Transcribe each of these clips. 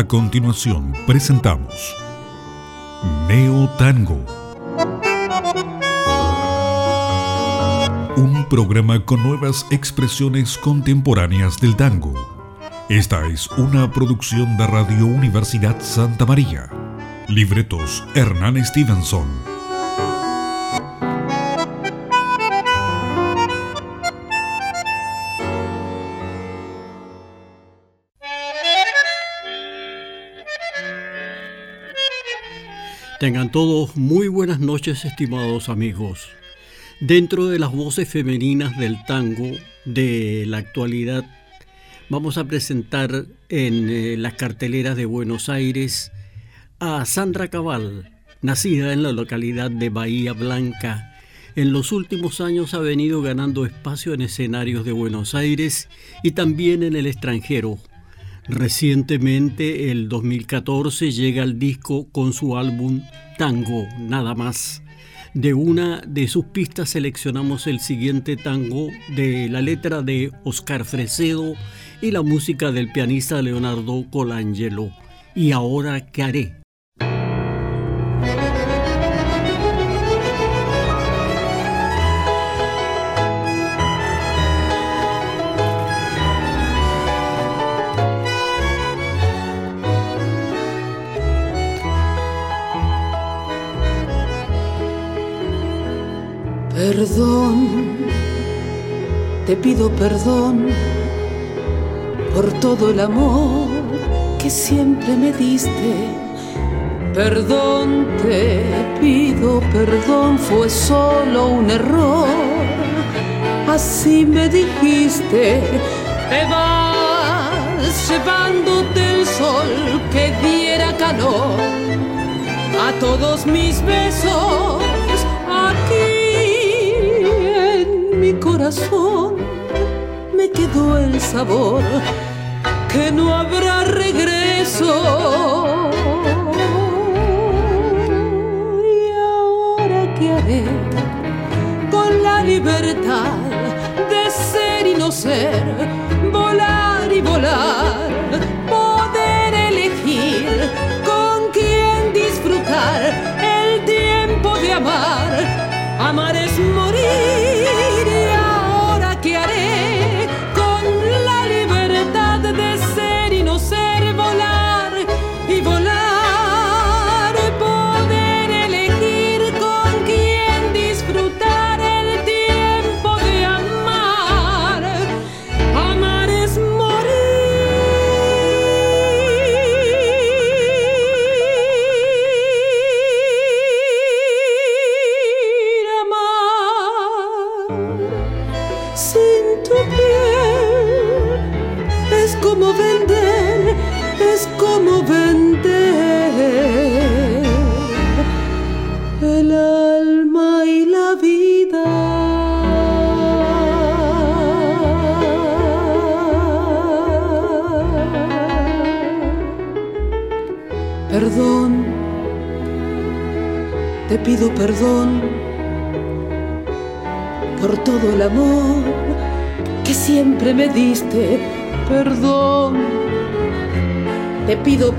A continuación presentamos Neo Tango. Un programa con nuevas expresiones contemporáneas del tango. Esta es una producción de Radio Universidad Santa María. Libretos Hernán Stevenson. Tengan todos muy buenas noches, estimados amigos. Dentro de las voces femeninas del tango de la actualidad, vamos a presentar en eh, las carteleras de Buenos Aires a Sandra Cabal, nacida en la localidad de Bahía Blanca. En los últimos años ha venido ganando espacio en escenarios de Buenos Aires y también en el extranjero, Recientemente, el 2014, llega al disco con su álbum Tango, nada más. De una de sus pistas seleccionamos el siguiente tango de la letra de Oscar Fresedo y la música del pianista Leonardo Colangelo. ¿Y ahora qué haré? Perdón, te pido perdón por todo el amor que siempre me diste. Perdón, te pido perdón, fue solo un error. Así me dijiste, te vas llevándote el sol que diera calor a todos mis besos aquí mi corazón me quedó el sabor que no habrá regreso. ¿Y ahora qué haré con la libertad de ser y no ser, volar y volar, poder elegir con quién disfrutar el tiempo de amar?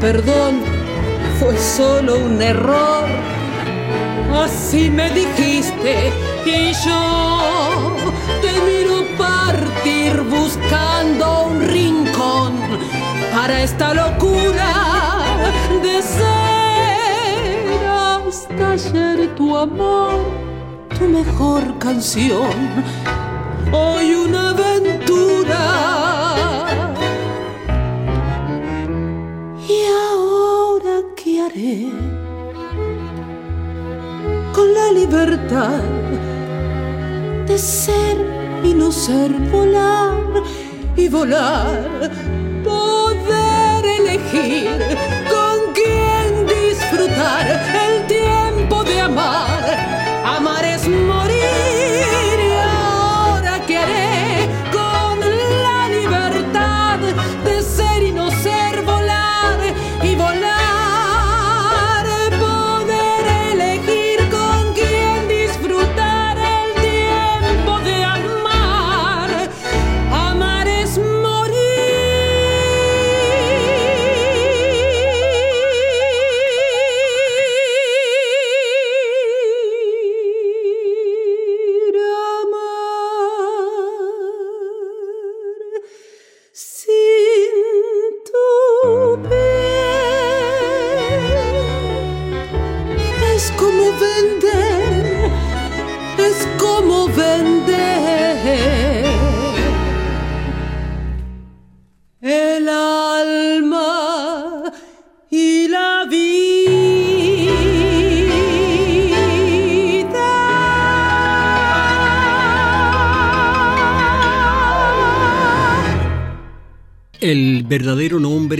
Perdón, fue solo un error. Así me dijiste y yo te miro partir buscando un rincón para esta locura de ser hasta ayer tu amor, tu mejor canción, hoy una aventura. Con la libertad de ser y no ser, volar y volar? Poder elegir con quién disfrutar el tiempo de. Amar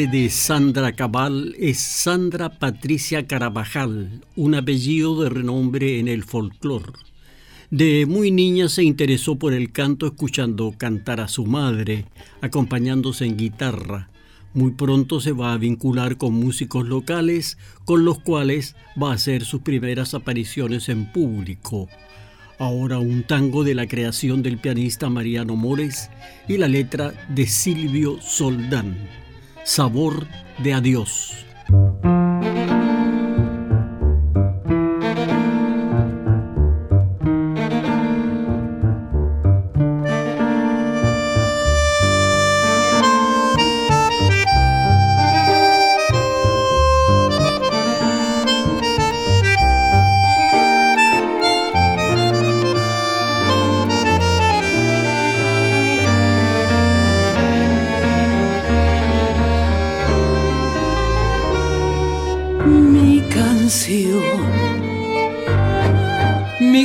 de Sandra Cabal es Sandra Patricia Carabajal, un apellido de renombre en el folclore. De muy niña se interesó por el canto escuchando cantar a su madre, acompañándose en guitarra. Muy pronto se va a vincular con músicos locales, con los cuales va a hacer sus primeras apariciones en público. Ahora un tango de la creación del pianista Mariano Mores y la letra de Silvio Soldán. Sabor de adiós.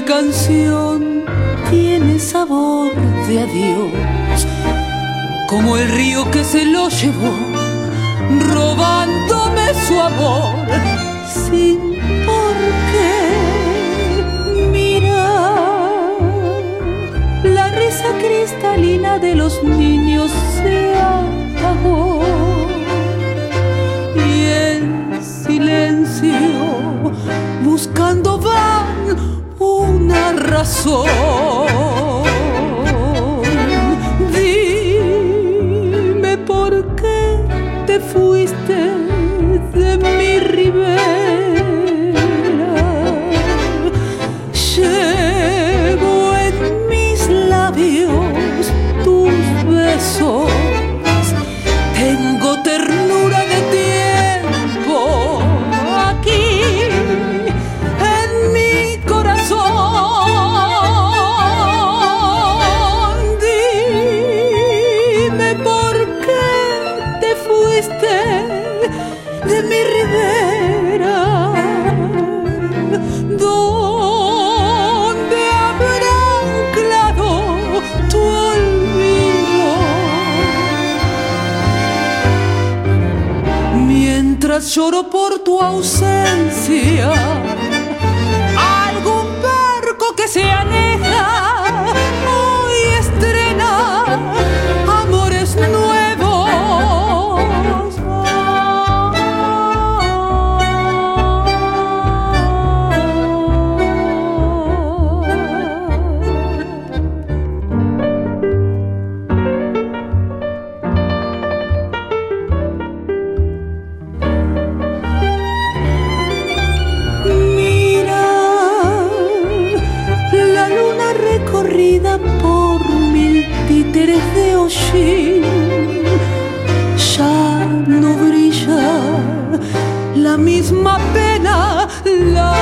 Canción tiene sabor de adiós, como el río que se lo llevó, robándome su amor, sin por qué. Mira, la risa cristalina de los niños se apagó y en silencio buscando una razón. Dime por qué te fuiste lloro por tu ausencia, hollín. Ya no brilla, la misma pena la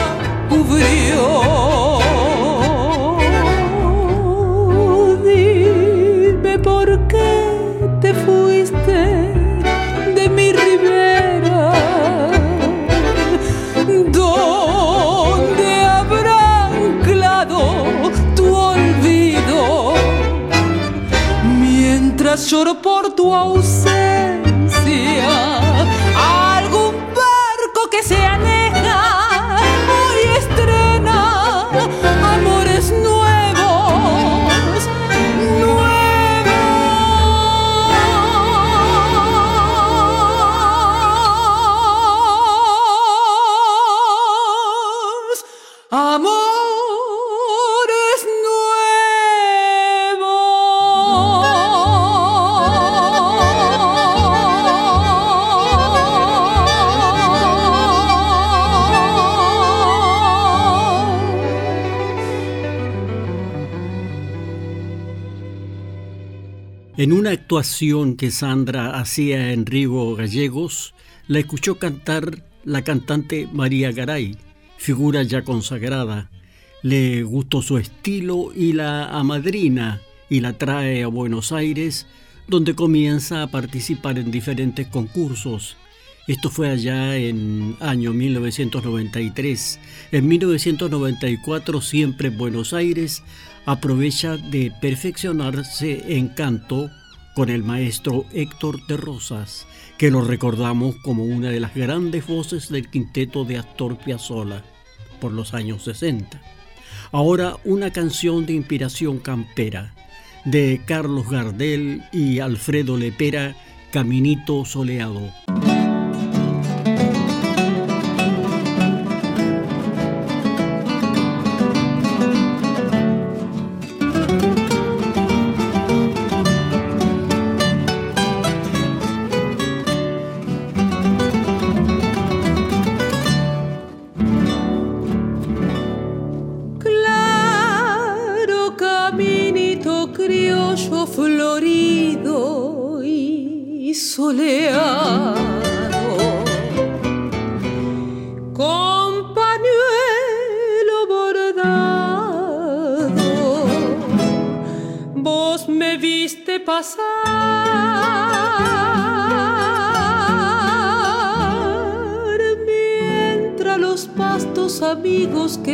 cubrió. Lloro por tu ausencia, algún barco que se aleja hoy estrena amores nuevos, nuevos, amores En una actuación que Sandra hacía en Rigo Gallegos, la escuchó cantar la cantante María Garay, figura ya consagrada. le gustó su estilo y la amadrina y la trae a Buenos Aires, donde comienza a participar en diferentes concursos. Esto fue allá en año 1993. En 1994, siempre en Buenos Aires, aprovecha de perfeccionarse en canto con el maestro Héctor de Rosas, que lo recordamos como una de las grandes voces del quinteto de Astor Piazzolla por los años 60. Ahora una canción de inspiración campera de Carlos Gardel y Alfredo Lepera, Caminito Soleado.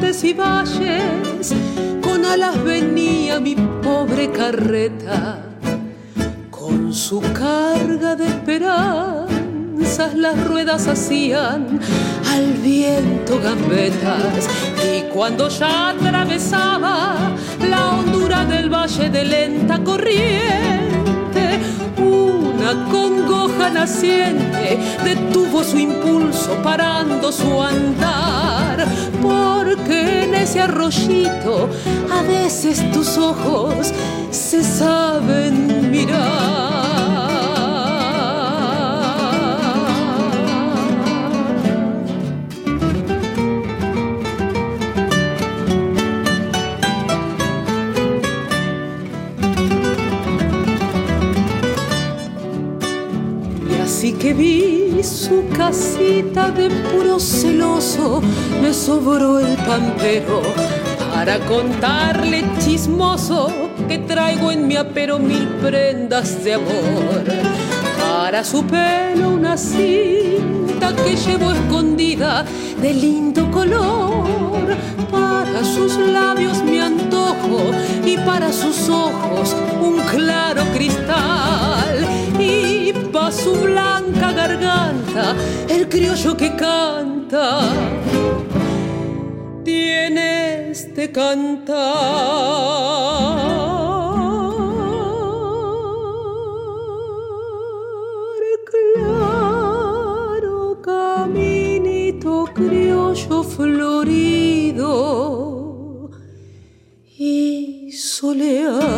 y valles, con alas venía mi pobre carreta, con su carga de esperanzas las ruedas hacían al viento gambetas y cuando ya atravesaba la hondura del valle de lenta corriente, una congoja naciente detuvo su impulso parando su andar, porque en ese arroyito a veces tus ojos se saben mirar. Que vi su casita de puro celoso, me sobró el pampero para contarle chismoso que traigo en mi apero mil prendas de amor. Para su pelo una cinta que llevo escondida de lindo color. Para sus labios mi antojo y para sus ojos un claro cristal. Su blanca garganta el criollo que canta tiene este cantar. florido y soleado.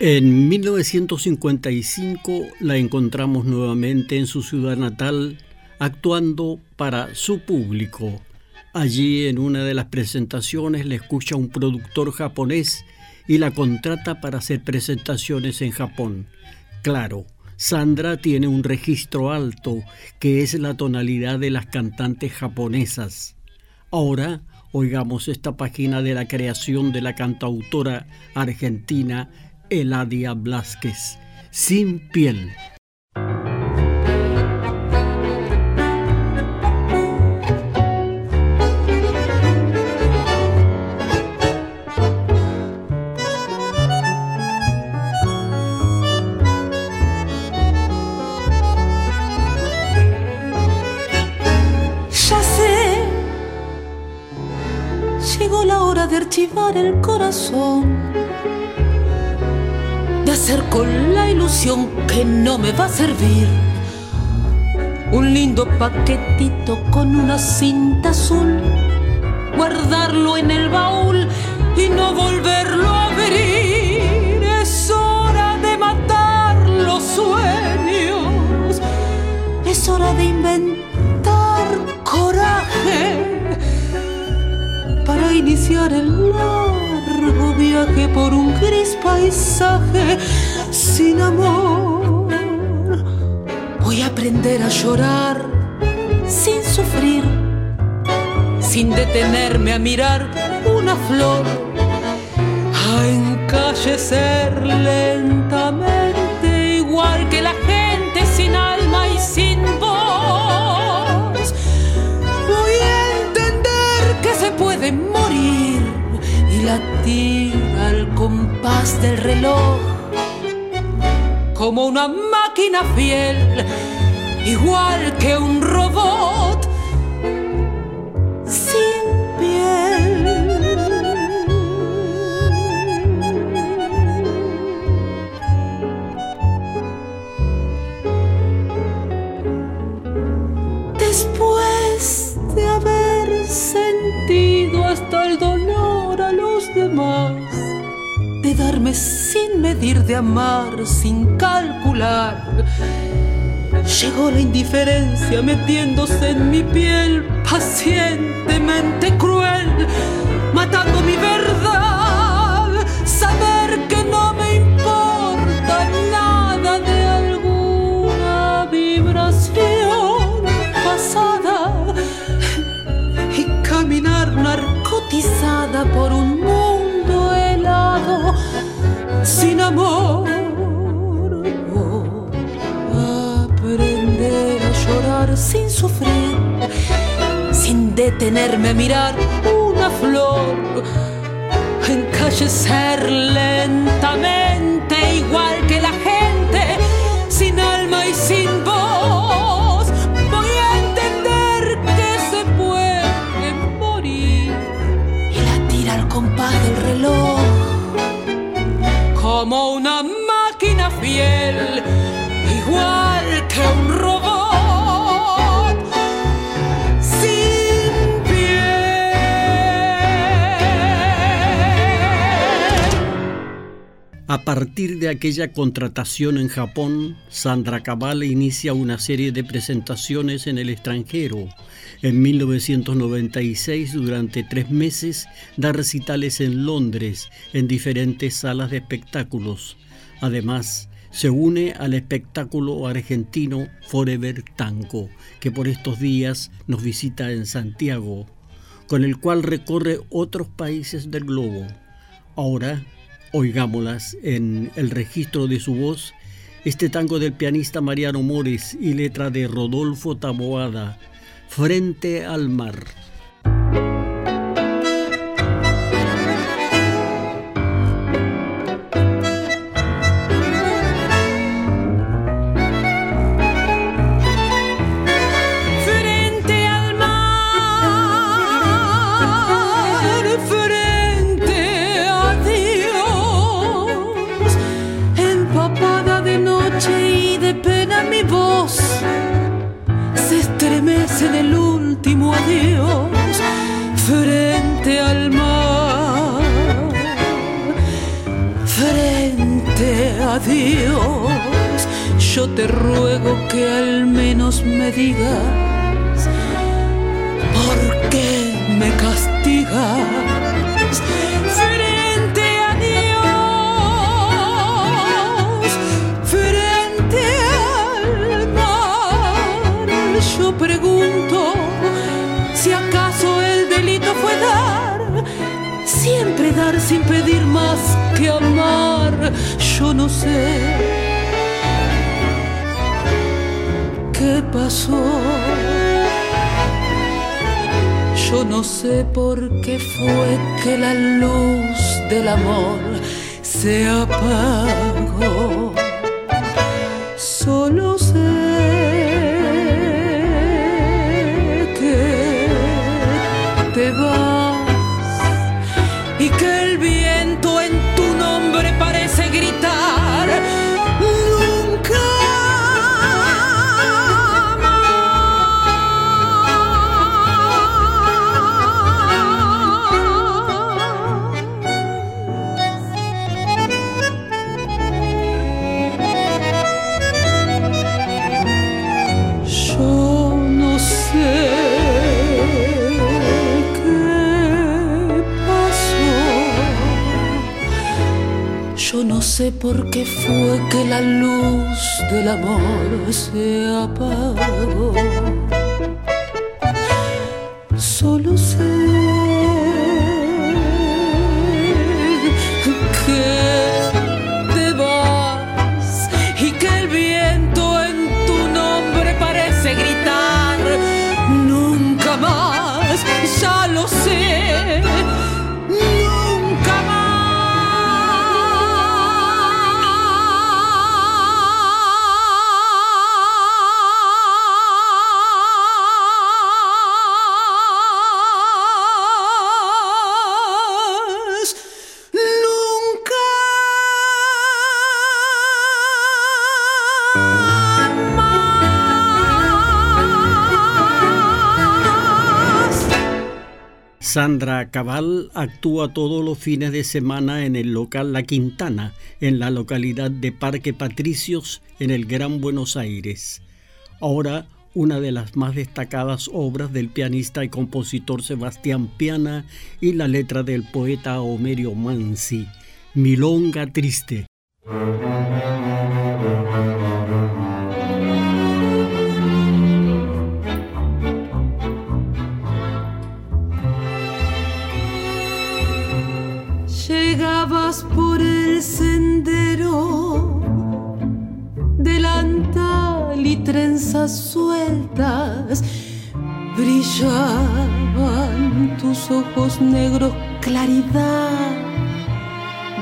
En 1955 la encontramos nuevamente en su ciudad natal actuando para su público. Allí en una de las presentaciones le escucha un productor japonés y la contrata para hacer presentaciones en Japón. Claro, Sandra tiene un registro alto que es la tonalidad de las cantantes japonesas. Ahora oigamos esta página de la creación de la cantautora argentina Eladia Blasquez, Sin piel. de archivar el corazón, hacer la ilusión que no me va a servir un lindo paquetito con una cinta azul, guardarlo en el baúl y no volverlo a abrir. Es hora de matar los sueños, es hora de inventar coraje para iniciar el largo viaje por un gris paisaje sin amor. Voy a aprender a llorar sin sufrir, sin detenerme a mirar una flor, a encallecer lentamente igual que la gente sin alma y sin voz. Voy a entender que se puede morir y al compás del reloj como una máquina fiel, igual que un robot sin medir, de amar sin calcular. Llegó la indiferencia metiéndose en mi piel, pacientemente cruel, matando mi verdad. Saber que no me importa nada de alguna vibración pasada y caminar narcotizada por un detenerme a mirar una flor, encallecer lentamente A partir de aquella contratación en Japón, Sandra Cabal inicia una serie de presentaciones en el extranjero. En 1996, durante tres meses, da recitales en Londres, en diferentes salas de espectáculos. Además, se une al espectáculo argentino Forever Tango, que por estos días nos visita en Santiago, con el cual recorre otros países del globo. Ahora, oigámoslas en el registro de su voz, este tango del pianista Mariano Mores y letra de Rodolfo Taboada, Frente al mar. Yo te ruego que al menos me digas por qué me castigas frente a Dios, frente al mar. Yo pregunto si acaso el delito fue dar, siempre dar sin pedir más que amar yo no sé qué pasó. Yo no sé por qué fue que la luz del amor se apagó. Se apagó. Sandra Cabal actúa todos los fines de semana en el local La Quintana, en la localidad de Parque Patricios, en el Gran Buenos Aires. Ahora, una de las más destacadas obras del pianista y compositor Sebastián Piana y la letra del poeta Homerio Mansi, Milonga Triste. Por el sendero, delantal y trenzas sueltas, brillaban tus ojos negros, claridad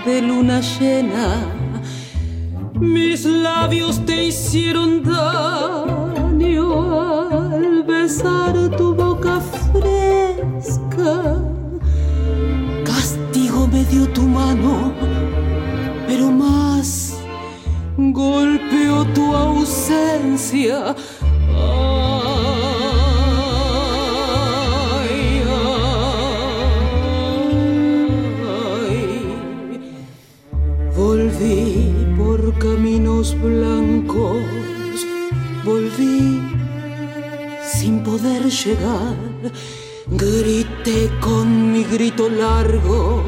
de luna llena. Mis labios te hicieron daño al besar tu boca fresca tu mano, pero más golpeó tu ausencia. Volví por caminos blancos, volví sin poder llegar. Grité con mi grito largo,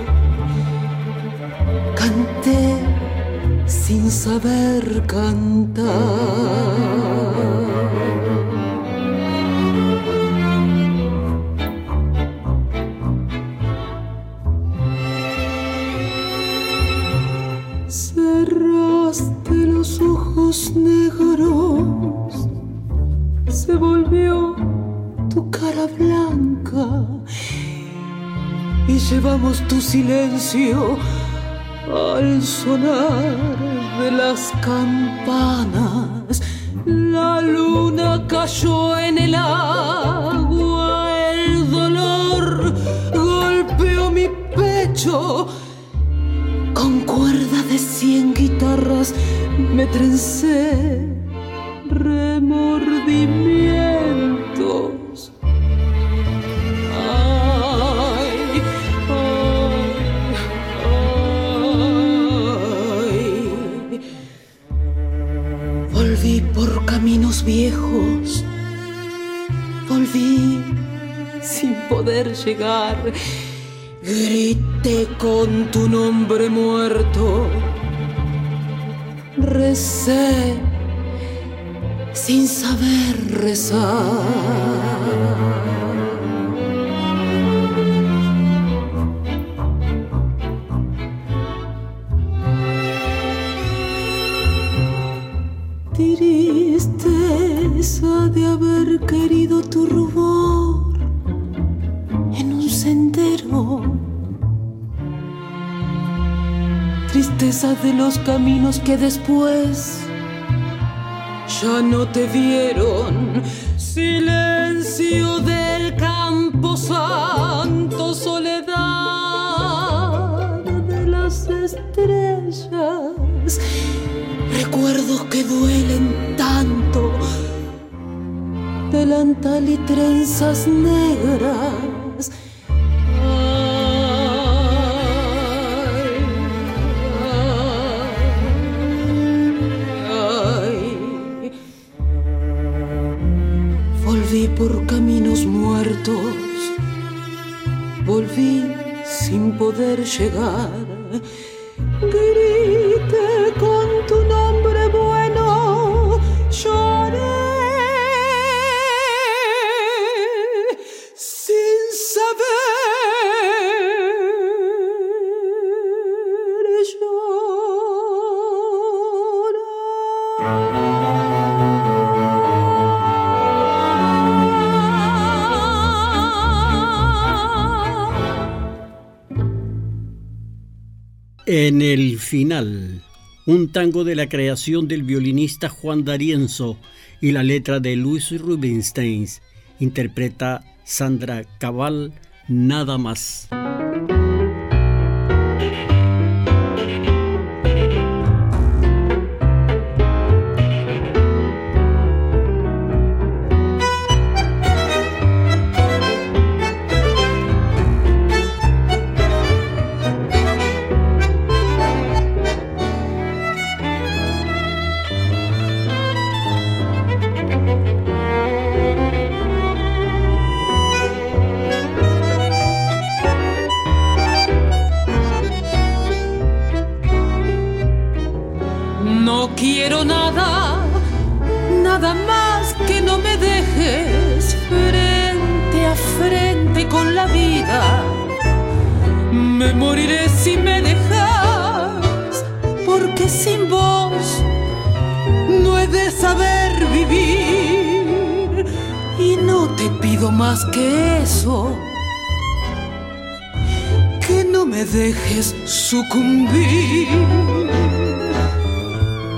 sin saber cantar. Cerraste los ojos negros, se volvió tu cara blanca y llevamos tu silencio al sonar de las campanas. La luna cayó en el agua, el dolor golpeó mi pecho. Con cuerda de cien guitarras me trencé caminos viejos, volví sin poder llegar. Grité con tu nombre muerto, recé sin saber rezar. Tristeza de haber querido tu rubor en un sendero. Tristeza de los caminos que después ya no te vieron. Silencio del campo santo, soledad de las estrellas. Recuerdos que duelen tanto, delantal y trenzas negras. Volví por caminos muertos, volví sin poder llegar. En el final, un tango de la creación del violinista Juan D'Arienzo y la letra de Luis Rubinstein interpreta Sandra Cabal Nada más. Saber vivir. Y no te pido más que eso, que no me dejes sucumbir.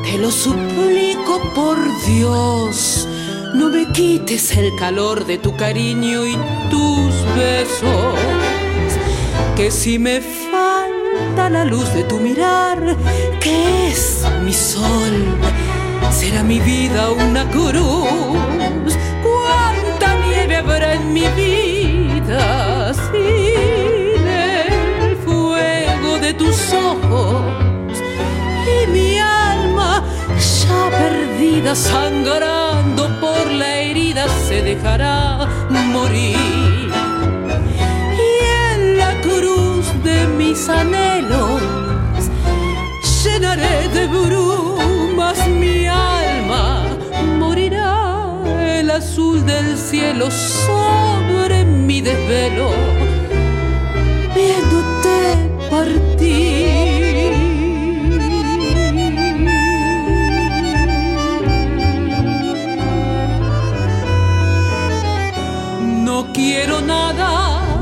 Te lo suplico por Dios, no me quites el calor de tu cariño y tus besos. Que si me falta la luz de tu mirar, que es mi sol, será mi vida una cruz. Cuánta nieve habrá en mi vida sin el fuego de tus ojos y mi alma ya perdida sangrando por la herida se dejará morir y en la cruz de mis anhelos cielo sobre mi desvelo viéndote partir. No quiero nada,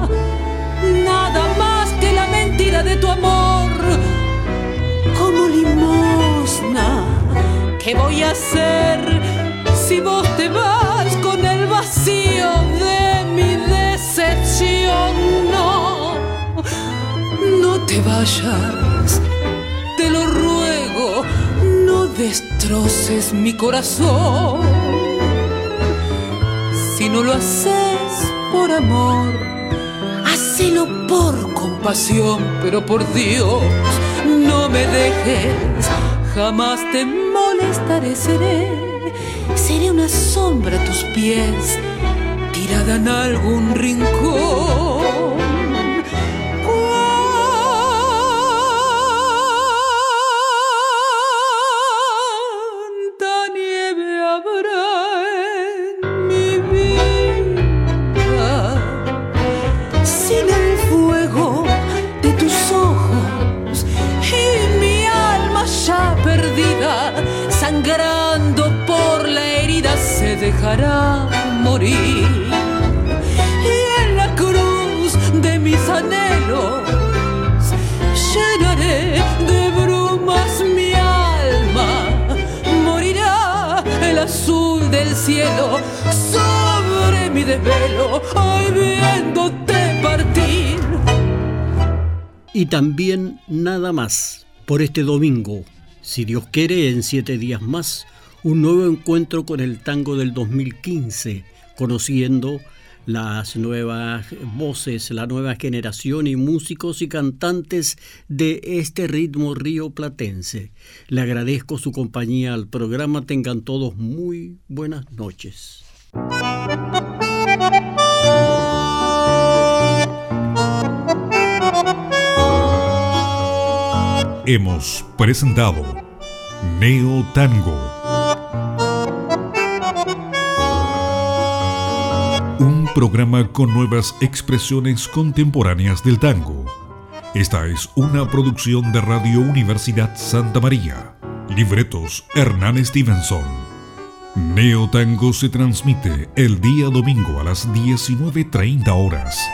nada más que la mentira de tu amor, como limosna. ¿Qué voy a hacer si vos te vas vacío de mi decepción? No, no te vayas, te lo ruego, no destroces mi corazón. Si no lo haces por amor, hacelo por compasión, pero por Dios, no me dejes, jamás te molestaré, seré, seré una sombra a tus pies, tirada en algún rincón. Partir. Y también nada más por este domingo, si Dios quiere, en siete días más un nuevo encuentro con el tango del 2015, conociendo las nuevas voces, la nueva generación y músicos y cantantes de este ritmo río platense. Le agradezco su compañía al programa. Tengan todos muy buenas noches. Hemos presentado Neo Tango programa con nuevas expresiones contemporáneas del tango. Esta es una producción de Radio Universidad Santa María. Libretos Hernán Stevenson. Neo Tango se transmite el día domingo a las 19.30 horas.